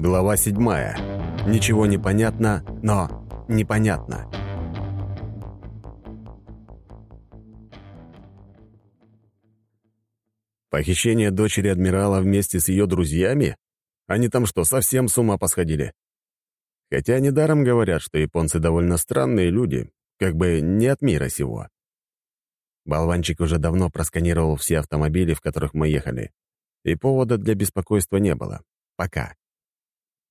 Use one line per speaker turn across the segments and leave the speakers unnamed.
Глава седьмая. Ничего не понятно, но непонятно. Похищение дочери адмирала вместе с ее друзьями? Они там что, совсем с ума посходили? Хотя недаром говорят, что японцы довольно странные люди, как бы не от мира сего. Болванчик уже давно просканировал все автомобили, в которых мы ехали, и повода для беспокойства не было. Пока.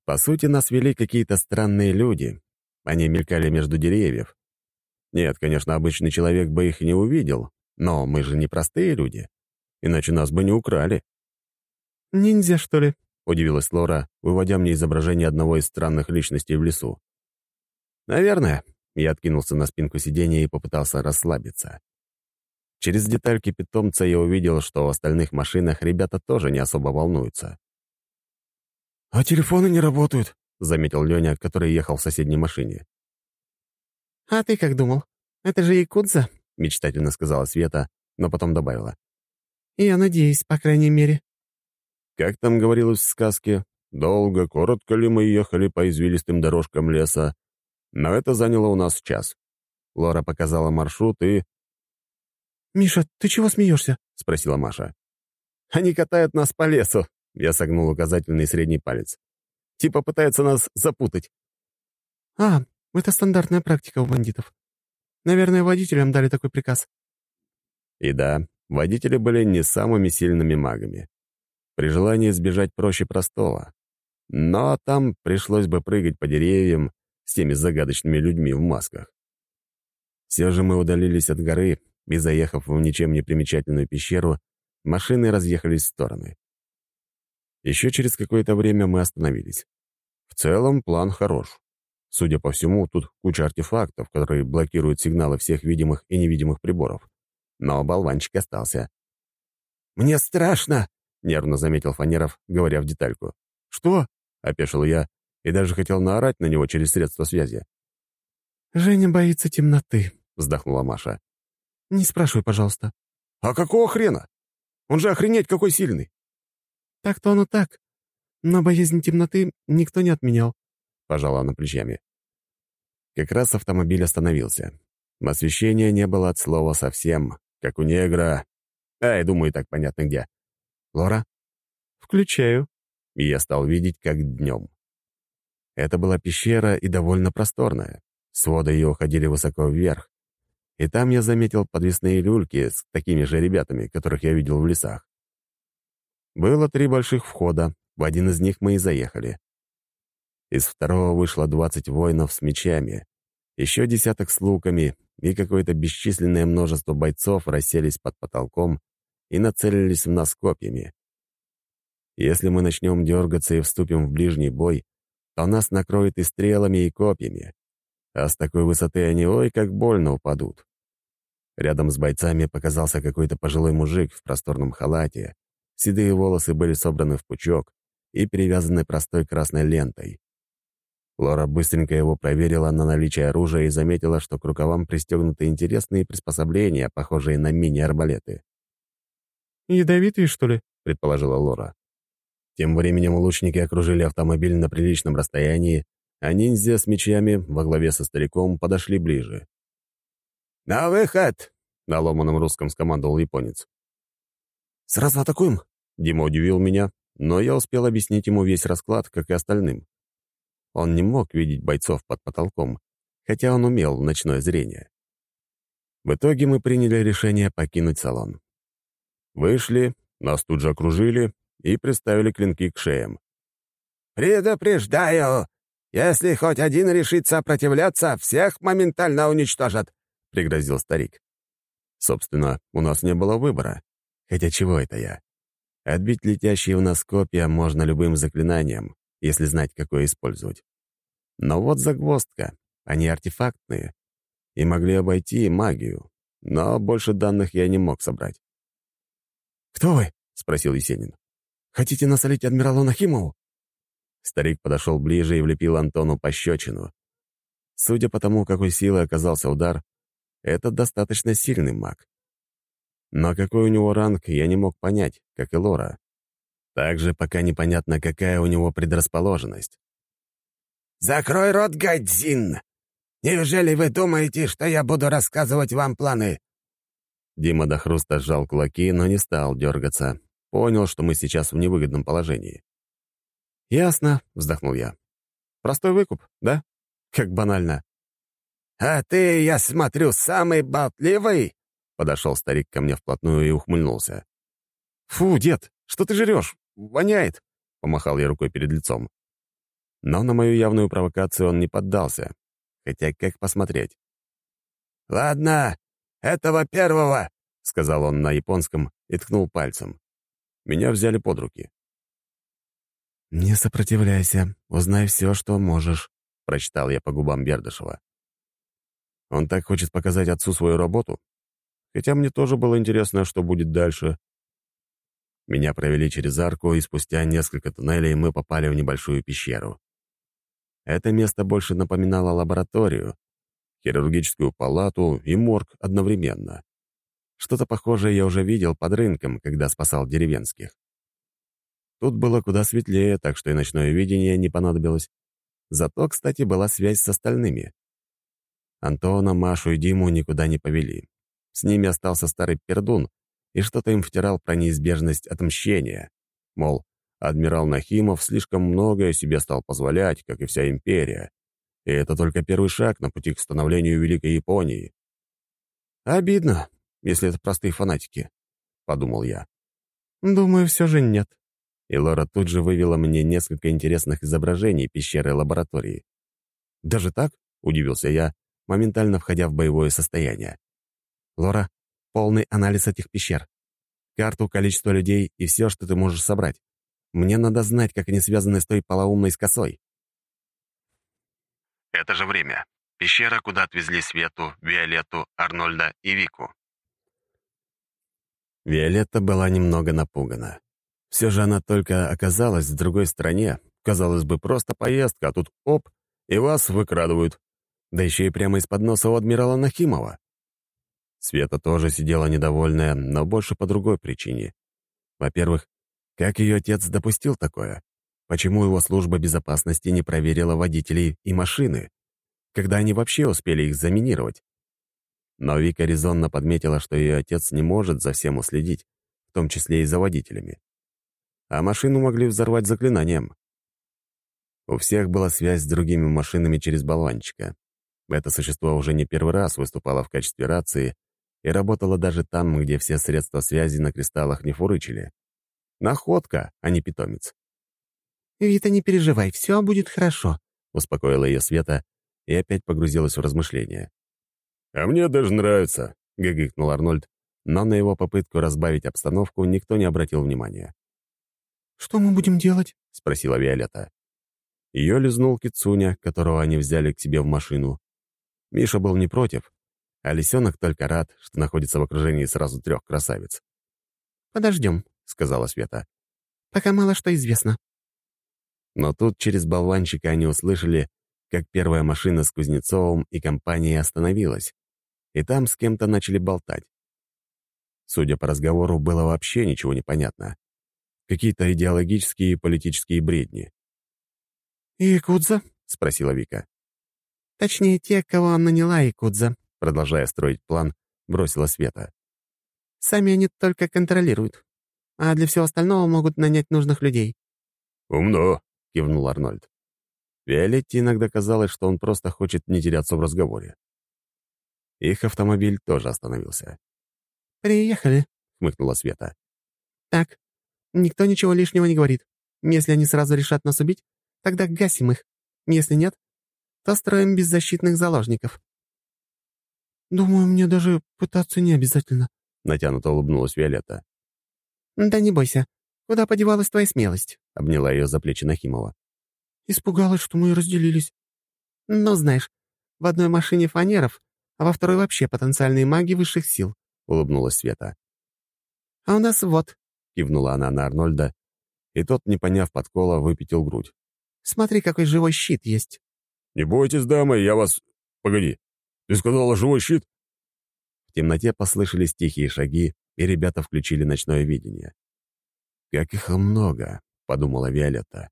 По сути, нас вели какие-то странные люди. Они мелькали между деревьев. Нет, конечно, обычный человек бы их не увидел, но мы же не простые люди, иначе нас бы не украли.
«Ниндзя, что ли?»
— удивилась Лора, выводя мне изображение одного из странных личностей в лесу. «Наверное». Я откинулся на спинку сиденья и попытался расслабиться. Через детальки питомца я увидел, что в остальных машинах ребята тоже не особо волнуются.
«А телефоны не работают», —
заметил Леня, который ехал в соседней машине.
«А ты как думал? Это же якудза», —
мечтательно сказала Света, но потом добавила.
«Я надеюсь, по крайней мере».
Как там говорилось в сказке, долго, коротко ли мы ехали по извилистым дорожкам леса, но это заняло у нас час. Лора показала маршрут и...
«Миша, ты чего смеешься?»
— спросила Маша. «Они катают нас по лесу», я согнул указательный и средний палец. Типа пытаются нас запутать.
«А, это стандартная практика у бандитов. Наверное, водителям дали такой приказ».
И да, водители были не самыми сильными магами. При желании сбежать проще простого. Но там пришлось бы прыгать по деревьям с теми загадочными людьми в масках. Все же мы удалились от горы, и, заехав в ничем не примечательную пещеру, машины разъехались в стороны. Еще через какое-то время мы остановились. В целом план хорош. Судя по всему, тут куча артефактов, которые блокируют сигналы всех видимых и невидимых приборов. Но болванчик остался.
«Мне страшно!»
— нервно заметил Фанеров, говоря в детальку.
«Что?»
— опешил я и даже хотел наорать на него через средства связи.
«Женя боится темноты», —
вздохнула Маша.
«Не спрашивай, пожалуйста».
«А какого хрена? Он же охренеть какой сильный!»
«Так-то оно так. Но боязнь темноты никто не отменял», —
пожала она плечами. Как раз автомобиль остановился. Освещения не было от слова совсем, как у негра. Ай, думаю, так понятно где. «Лора?»
«Включаю».
И я стал видеть, как днем. Это была пещера и довольно просторная. Своды ее уходили высоко вверх. И там я заметил подвесные люльки с такими же ребятами, которых я видел в лесах. Было три больших входа, в один из них мы и заехали. Из второго вышло двадцать воинов с мечами, еще десяток с луками, и какое-то бесчисленное множество бойцов расселись под потолком и нацелились в нас копьями. Если мы начнем дергаться и вступим в ближний бой, то нас накроет и стрелами, и копьями. А с такой высоты они ой как больно упадут. Рядом с бойцами показался какой-то пожилой мужик в просторном халате, Седые волосы были собраны в пучок и перевязаны простой красной лентой. Лора быстренько его проверила на наличие оружия и заметила, что к рукавам пристегнуты интересные приспособления, похожие на мини-арбалеты.
«Ядовитые, что ли?»
— предположила Лора. Тем временем лучники окружили автомобиль на приличном расстоянии, а ниндзя с мечами во главе со стариком подошли ближе.
«На выход!»
— на ломаном русском скомандовал японец.
«Сразу атакуем?»
Дима удивил меня, но я успел объяснить ему весь расклад, как и остальным. Он не мог видеть бойцов под потолком, хотя он умел ночное зрение. В итоге мы приняли решение покинуть салон. Вышли, нас тут же окружили и приставили клинки к шеям.
«Предупреждаю! Если хоть один решит сопротивляться, всех моментально уничтожат!»
— пригрозил старик. Собственно, у нас не было выбора. Хотя чего это я? Отбить летящие в нас копья можно любым заклинанием, если знать, какое использовать. Но вот загвоздка. Они артефактные и могли обойти магию, но больше данных я не мог собрать.
«Кто вы?»
— спросил Есенин.
«Хотите насолить адмиралу Нахимову?»
Старик подошел ближе и влепил Антону пощечину. Судя по тому, какой силой оказался удар, это достаточно сильный маг. Но какой у него ранг, я не мог понять, как и Лора. Также пока непонятно, какая у него предрасположенность.
«Закрой рот, Гайдзин! Неужели вы думаете, что я буду рассказывать вам планы?»
Дима до хруста сжал кулаки, но не стал дергаться. Понял, что мы сейчас в невыгодном положении. «Ясно», — вздохнул я. «Простой выкуп, да? Как банально».
«А ты, я смотрю, самый болтливый!»
Подошел старик ко мне вплотную и ухмыльнулся. «Фу, дед, что ты жрешь? Воняет!» — помахал я рукой перед лицом. Но на мою явную провокацию он не поддался. Хотя как посмотреть?
«Ладно, этого первого!» — сказал он на японском и ткнул пальцем.
Меня взяли под руки.
«Не сопротивляйся, узнай все, что можешь», —
прочитал я по губам Бердышева. Он так хочет показать отцу свою работу? Хотя мне тоже было интересно, что будет дальше. Меня провели через арку, и спустя несколько туннелей мы попали в небольшую пещеру. Это место больше напоминало лабораторию, хирургическую палату и морг одновременно. Что-то похожее я уже видел под рынком, когда спасал деревенских. Тут было куда светлее, так что и ночное видение не понадобилось. Зато, кстати, была связь с остальными. Антона, Машу и Диму никуда не повели. С ними остался старый пердун, и что-то им втирал про неизбежность отмщения. Мол, адмирал Нахимов слишком многое себе стал позволять, как и вся империя. И это только первый шаг на пути к становлению Великой Японии. «Обидно, если это простые фанатики», — подумал я.
«Думаю, все же нет»,
и Лора тут же вывела мне несколько интересных изображений пещеры лаборатории. «Даже так?» — удивился я, моментально входя в боевое состояние. «Лора, полный анализ этих пещер. Карту, количество людей и все, что ты можешь собрать. Мне надо знать, как они связаны с той полоумной с косой». Это же время. Пещера, куда отвезли Свету, Виолетту, Арнольда и Вику. Виолетта была немного напугана. Все же она только оказалась в другой стране. Казалось бы, просто поездка, а тут оп, и вас выкрадывают. Да еще и прямо из-под носа у адмирала Нахимова. Света тоже сидела недовольная, но больше по другой причине. Во-первых, как ее отец допустил такое? Почему его служба безопасности не проверила водителей и машины? Когда они вообще успели их заминировать? Но Вика резонно подметила, что ее отец не может за всем уследить, в том числе и за водителями а машину могли взорвать заклинанием. У всех была связь с другими машинами через болванчика. Это существо уже не первый раз выступало в качестве рации и работало даже там, где все средства связи на кристаллах не фурычили. Находка, а не питомец.
«Вита, не переживай, все будет хорошо», — успокоила ее Света и опять погрузилась в размышления.
«А мне даже нравится», — гыгыкнул Арнольд, но на его попытку разбавить обстановку никто не обратил внимания.
«Что мы будем делать?»
— спросила Виолетта. Ее лизнул Кицуня, которого они взяли к себе в машину. Миша был не против, а лисенок только рад, что находится в окружении сразу трех красавиц.
«Подождем», — сказала Света. «Пока мало что известно».
Но тут через болванчика они услышали, как первая машина с Кузнецовым и компанией остановилась, и там с кем-то начали болтать. Судя по разговору, было вообще ничего не. Какие-то идеологические и политические бредни.
«Якудза?» — спросила Вика. «Точнее, те, кого наняла Якудза», — продолжая строить план, бросила Света. «Сами они только контролируют, а для всего остального могут нанять нужных людей».
«Умно», — кивнул Арнольд. Виолетте иногда казалось, что он просто хочет не теряться в разговоре. Их автомобиль тоже остановился.
«Приехали», — хмыкнула Света. «Так, Никто ничего лишнего не говорит. Если они сразу решат нас убить, тогда гасим их. Если нет, то строим беззащитных заложников». «Думаю, мне даже пытаться не обязательно», —
натянуто улыбнулась Виолетта.
«Да не бойся. Куда подевалась твоя смелость?»
— обняла ее за плечи Нахимова.
«Испугалась, что мы разделились». «Ну, знаешь, в одной машине фанеров, а во второй вообще потенциальные маги высших сил», — улыбнулась Света. «А у нас вот, —
кивнула она на Арнольда, и тот, не поняв подкола, выпятил грудь.
«Смотри, какой живой щит есть!»
«Не бойтесь, дамы, я вас...» «Погоди, ты сказала живой щит?» В темноте послышались тихие шаги, и ребята включили ночное видение. «Как их много», — подумала Виолетта.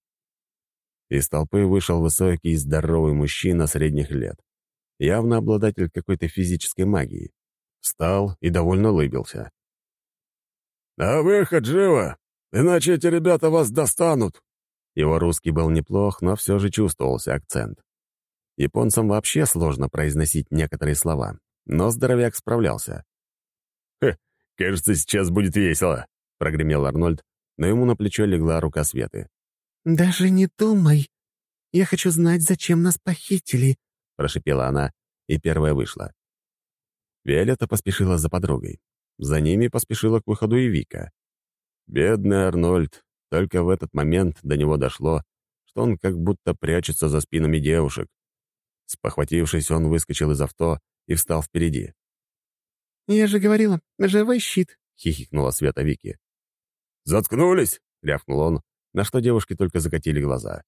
Из толпы вышел высокий и здоровый мужчина средних лет, явно обладатель какой-то физической магии. Встал и довольно улыбился.
«На выход, живо! Иначе эти ребята вас достанут!»
Его русский был неплох, но все же чувствовался акцент. Японцам вообще сложно произносить некоторые слова, но здоровяк справлялся. «Хе, кажется, сейчас будет весело», — прогремел Арнольд, но ему на плечо легла рука Светы.
«Даже не думай. Я хочу знать, зачем нас похитили», —
прошипела она, и первая вышла. Виолетта поспешила за подругой. За ними поспешила к выходу и Вика. Бедный Арнольд. Только в этот момент до него дошло, что он как будто прячется за спинами девушек. Спохватившись, он выскочил из авто и встал впереди.
«Я же говорила, живой щит», — хихикнула Света Вики.
«Заткнулись!» — рявкнул он, на что девушки только закатили глаза.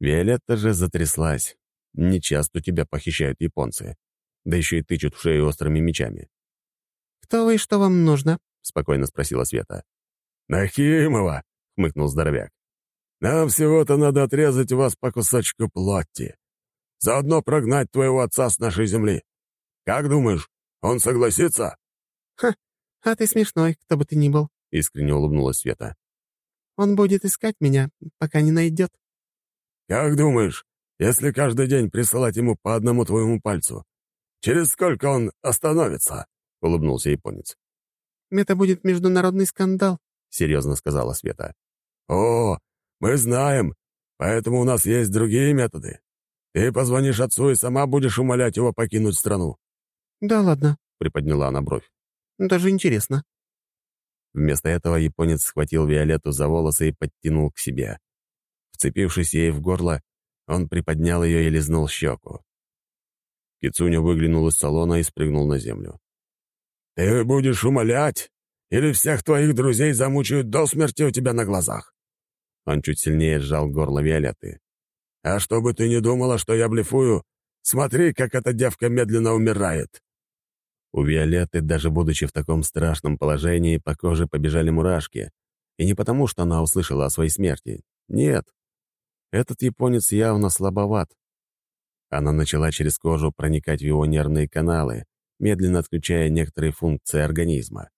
Виолетта же затряслась. Нечасто тебя похищают японцы. Да еще и тычут в шею острыми мечами.
«Кто вы и что вам нужно?»
— спокойно спросила Света.
«Нахимова!» — хмыкнул здоровяк. «Нам всего-то надо отрезать у вас по кусочку плоти. Заодно прогнать твоего отца с нашей земли. Как думаешь, он согласится?»
«Ха, а ты смешной, кто бы ты ни был», —
искренне улыбнулась Света.
«Он будет искать меня, пока не найдет».
«Как думаешь, если каждый день присылать ему по одному твоему пальцу, через сколько он остановится?» — улыбнулся японец.
«Это будет международный скандал», —
серьезно сказала Света.
«О, мы знаем, поэтому у нас есть другие методы. Ты позвонишь отцу и сама будешь умолять его покинуть страну».
«Да ладно», —
приподняла она бровь.
«Даже интересно».
Вместо этого японец схватил Виолетту за волосы и подтянул к себе. Вцепившись ей в горло, он приподнял ее и лизнул щеку. Кицуня выглянул из салона и спрыгнул на землю.
«Ты будешь умолять, или всех твоих друзей замучают до смерти у тебя на глазах?»
Он чуть сильнее сжал горло Виолетты.
А чтобы ты не думала, что я блефую, смотри, как эта девка медленно умирает».
У Виолетты, даже будучи в таком страшном положении, по коже побежали мурашки. И не потому, что она услышала о своей смерти. Нет. Этот японец явно слабоват. Она начала через кожу проникать в его нервные каналы, медленно отключая некоторые функции организма.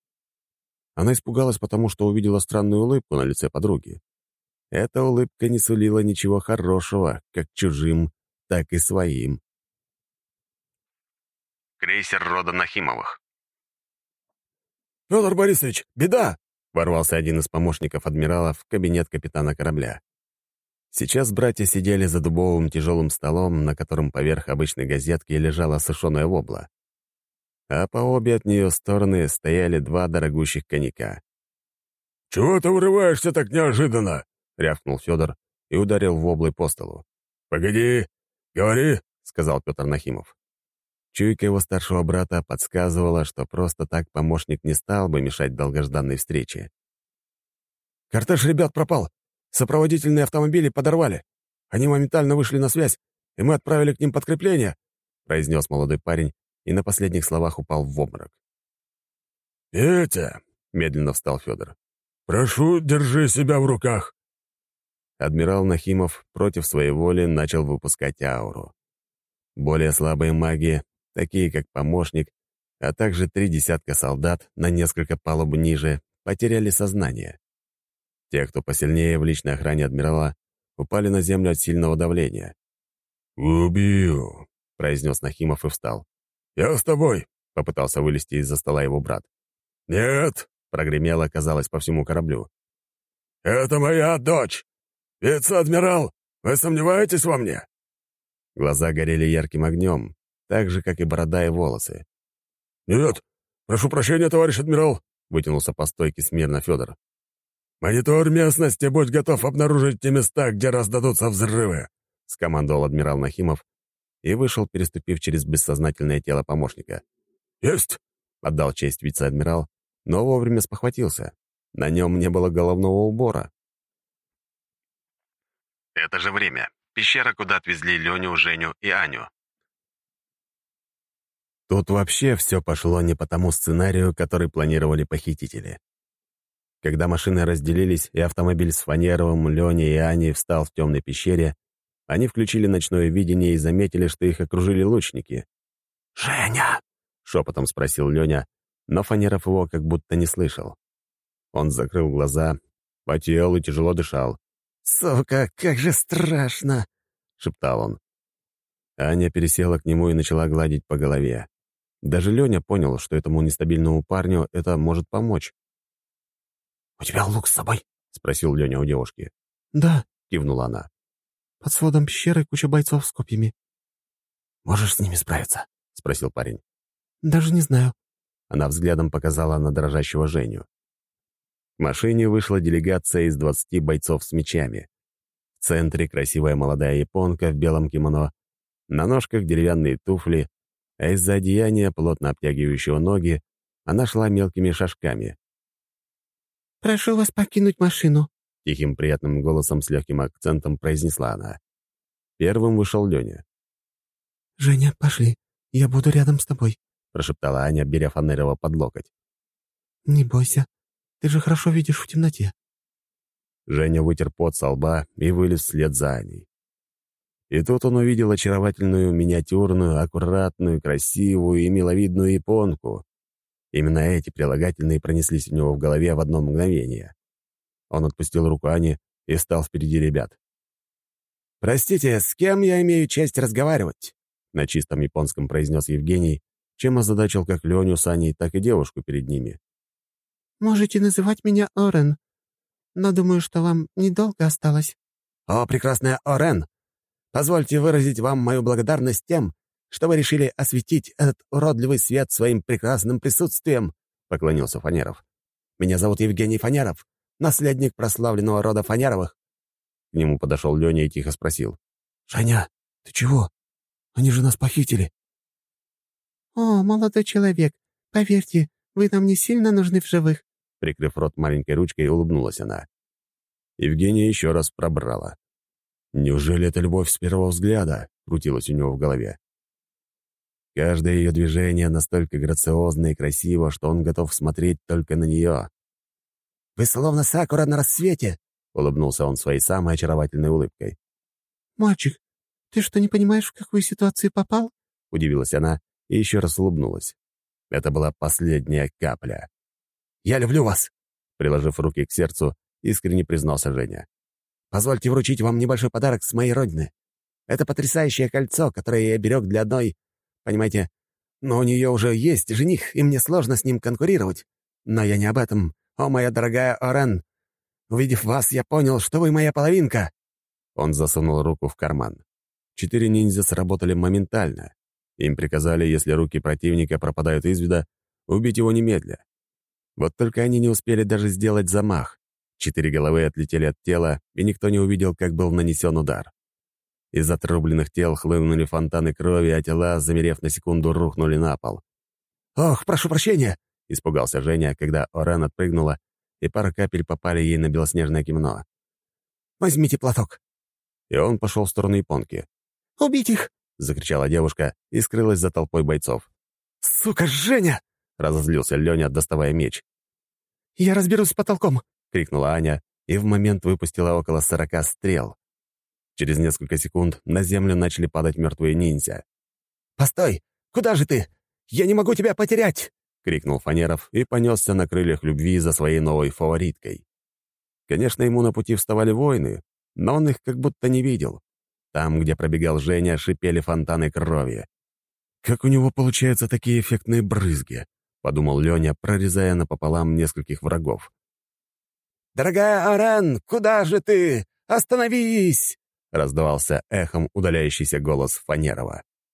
Она испугалась, потому что увидела странную улыбку на лице подруги. Эта улыбка не сулила ничего хорошего, как чужим, так и своим.
Крейсер рода Нахимовых.
«Федор Борисович, беда!»
— ворвался один из помощников адмирала в кабинет капитана корабля. Сейчас братья сидели за дубовым тяжелым столом, на котором поверх обычной газетки лежала сушеная вобла. А по обе от нее стороны стояли два дорогущих коньяка.
«Чего ты вырываешься так неожиданно?»
— рявкнул Федор и ударил воблой по столу.
«Погоди, говори», — сказал Петр Нахимов.
Чуйка его старшего брата подсказывала, что просто так помощник не стал бы мешать долгожданной встрече.
«Кортеж ребят пропал. Сопроводительные автомобили подорвали. Они моментально вышли на связь, и мы отправили к ним подкрепление», — произнес молодой парень и на последних словах упал в обморок.
«Петя», — медленно встал Федор, —
«прошу, держи себя в руках
адмирал Нахимов против своей воли начал выпускать ауру. Более слабые маги, такие как помощник, а также три десятка солдат на несколько палуб ниже, потеряли сознание. Те, кто посильнее в личной охране адмирала, упали на землю от сильного давления.
«Убью», —
произнес Нахимов и встал.
«Я с тобой», —
попытался вылезти из-за стола его брат.
«Нет», —
прогремело, казалось, по всему кораблю.
«Это моя дочь. «Вице-адмирал, вы сомневаетесь во мне?»
Глаза горели ярким огнем, так же, как и борода и волосы.
«Нет, прошу прощения, товарищ адмирал», — вытянулся по стойке смирно Федор. «Монитор местности, будь готов обнаружить те места, где раздадутся взрывы», — скомандовал адмирал Нахимов и вышел, переступив через бессознательное тело помощника.
«Есть!» — отдал честь вице-адмирал, но вовремя спохватился. На нем не было головного убора.
Это же время. Пещера, куда отвезли Леню, Женю и Аню.
Тут вообще все пошло не по тому сценарию, который планировали похитители. Когда машины разделились, и автомобиль с Фанеровым, Леней и Аней встал в темной пещере, они включили ночное видение и заметили, что их окружили лучники.
«Женя!»
— шепотом спросил Леня, но Фанеров его как будто не слышал. Он закрыл глаза, потел и тяжело дышал.
«Сука, как же страшно!»
— шептал он. Аня пересела к нему и начала гладить по голове. Даже Леня понял, что этому нестабильному парню это может помочь.
«У тебя лук с собой?»
— спросил Леня у девушки.
«Да», —
кивнула она.
«Под сводом пещеры куча бойцов с копьями».
«Можешь с ними справиться?»
— спросил парень.
«Даже не знаю».
Она взглядом показала на дрожащего Женю. К машине вышла делегация из двадцати бойцов с мечами. В центре красивая молодая японка в белом кимоно, на ножках деревянные туфли, а из-за одеяния, плотно обтягивающего ноги, она шла мелкими шажками.
«Прошу вас покинуть машину», —
тихим приятным голосом с легким акцентом произнесла она. Первым вышел Леня.
«Женя, пошли, я буду рядом с тобой», —
прошептала Аня, беря Фанерова под локоть.
«Не бойся, ты же хорошо видишь в темноте».
Женя вытер пот со лба и вылез вслед за Аней. И тут он увидел очаровательную, миниатюрную, аккуратную, красивую и миловидную японку. Именно эти прилагательные пронеслись у него в голове в одно мгновение. Он отпустил руку Ани и стал впереди ребят.
«Простите, с кем я имею честь разговаривать?»
На чистом японском произнес Евгений, чем озадачил как Леню с Аней, так и девушку перед ними.
«Можете называть меня Орен, но думаю, что вам недолго осталось».
«О, прекрасная Орен! Позвольте выразить вам мою благодарность тем, что вы решили осветить этот уродливый свет своим прекрасным присутствием», — поклонился Фанеров. «Меня зовут Евгений Фанеров, наследник прославленного рода Фанеровых».
К нему подошел Леня и тихо спросил.
«Женя, ты чего? Они же нас похитили». «О, молодой человек, поверьте, вы нам не сильно нужны в живых»,
Прикрыв рот маленькой ручкой, улыбнулась она. Евгения еще раз пробрала. Неужели это любовь с первого взгляда? Крутилось у него в голове. Каждое ее движение настолько грациозно и красиво, что он готов смотреть только на нее.
«Вы словно сакура на рассвете!» — улыбнулся он своей самой очаровательной улыбкой.
«Мальчик, ты что, не понимаешь, в какую ситуацию попал?»
— удивилась она и еще раз улыбнулась. Это была последняя капля.
«Я люблю вас!» — приложив руки к сердцу, искренне признался Женя. Позвольте вручить вам небольшой подарок с моей родины. Это потрясающее кольцо, которое я берег для одной... Понимаете, но у нее уже есть жених, и мне сложно с ним конкурировать. Но я не об этом. О, моя дорогая Орен! Увидев вас, я понял, что вы моя половинка!»
Он засунул руку в карман. Четыре ниндзя сработали моментально. Им приказали, если руки противника пропадают из вида, убить его немедля. Вот только они не успели даже сделать замах. Четыре головы отлетели от тела, и никто не увидел, как был нанесен удар. Из отрубленных тел хлынули фонтаны крови, а тела, замерев на секунду, рухнули на пол.
«Ох, прошу прощения!» — испугался Женя, когда Орен отпрыгнула, и пара капель попали ей на белоснежное кимно. «Возьмите платок!»
И он пошел в сторону японки.
«Убить их!»
— закричала девушка и скрылась за толпой бойцов.
«Сука, Женя!» — разозлился Леня, доставая меч. «Я разберусь с потолком!»
крикнула Аня и в момент выпустила около сорока стрел. Через несколько секунд на землю начали падать мертвые ниндзя.
«Постой! Куда же ты? Я не могу тебя потерять!»
— крикнул Фанеров и понесся на крыльях любви за своей новой фавориткой. Конечно, ему на пути вставали воины, но он их как будто не видел. Там, где пробегал Женя, шипели фонтаны крови. «Как у него получаются такие эффектные брызги?» — подумал Леня, прорезая напополам нескольких врагов.
«Дорогая Арен, куда же ты? Остановись!»
— раздавался эхом удаляющийся голос Фанерова.